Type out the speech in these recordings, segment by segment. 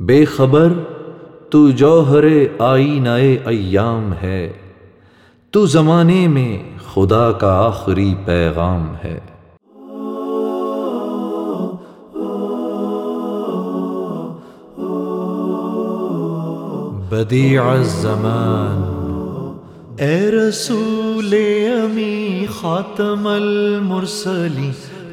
بے خبر، تو جوہر آئی نئے ایام ہے، تو زمانے میں خدا کا آخری پیغام ہے۔ بدیع الزمان۔ اے رسول امی خاتم المرسلی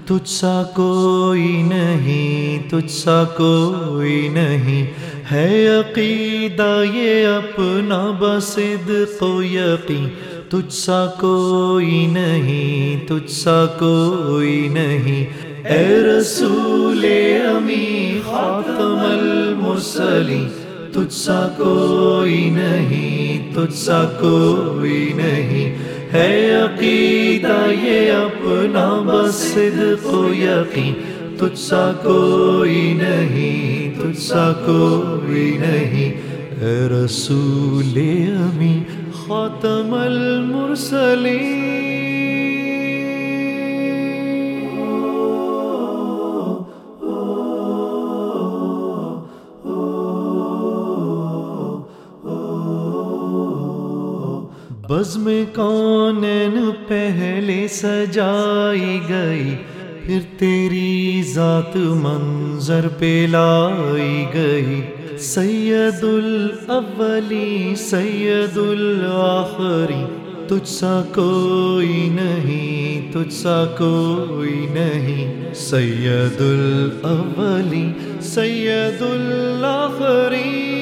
تجھ سا کوئی نہیں، تجھ سا کوئی نہیں۔ ہے عقیدہ یہ اپنا بسد کو یقین۔ تجھ سا کوئی نہیں، تجھ سا کوئی نہیں۔ اے رسول امی خاتم المرسلی تجھ سا کوئی نہیں، تجھ سا کوئی نہیں۔ ہے عقیدہ یہ اپنا بس کو یقین، تجھ سا کوئی نہیں، تجھ سا کوئی نہیں۔ اے رسول امی خاتم المرسلین۔ بز میں کون پہلے سجائی گئی، پھر تیری ذات منظر پہ لائی گئی۔ سید الاولی سید الاخری تجھ سا کوئی نہیں، تجھ سا کوئی نہیں۔ سید الاولی سید الاخری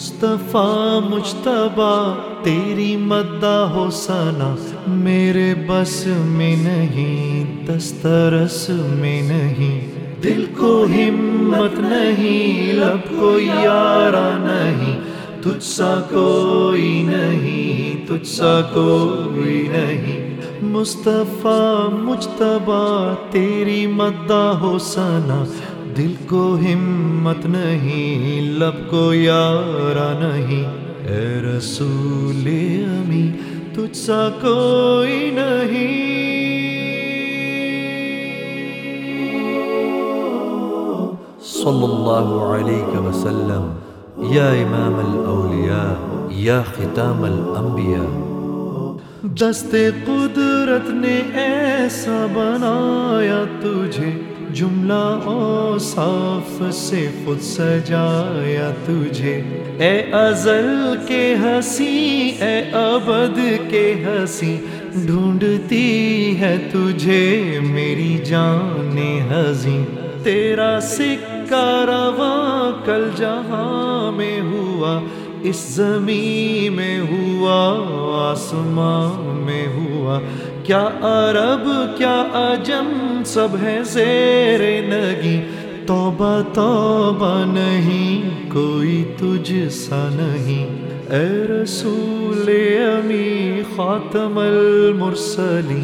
مصطفیٰ مجتبہ تیری مدہ ہو سنا میرے بس میں نہیں، دسترس میں نہیں۔ دل کو ہمت نہیں، لب کو یارا نہیں۔ تجھ سا کوئی نہیں، تجھ سا کوئی نہیں۔ مصطفیٰ مجتبہ تیری مدہ ہو سنا دل کو ہمت نہیں، لب کو یارا نہیں۔ اے رسول امی، تجھ سا کوئی نہیں۔ صلی اللہ علیہ وسلم، یا امام الاولیاء، یا ختام الانبیاء۔ دست قدرت نے ایسا بنایا تجھے، جملہ او صاف سے خود سجایا تجھے۔ اے ازل کے ہنسی، اے ابد کے ہنسی، ڈھونڈتی ہے تجھے میری جان ہنسی تیرا سکہ رواں کل جہاں میں ہوا، اس زمین میں ہوا۔ آسمان میں ہوا۔ کیا عرب، کیا عجم، سب ہے زیر نگی۔ توبہ توبہ نہیں، کوئی تجھ سا نہیں۔ اے رسول امی خاتم المرسلی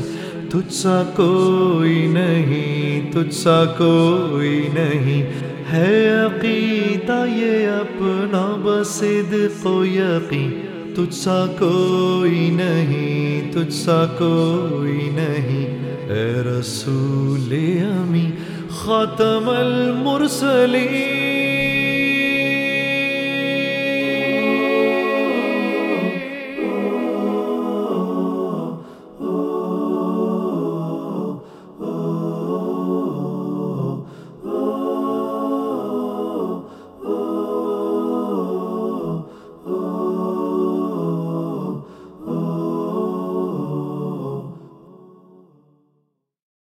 تجھ سا کوئی نہیں، تجھ سا کوئی نہیں۔ ہے عقیدہ یہ اپنا بسد کو یقین۔ تجھ سا کوئی نہیں تجھ سا کوئی نہیں۔ اے رسول امی خاتم المرسلین۔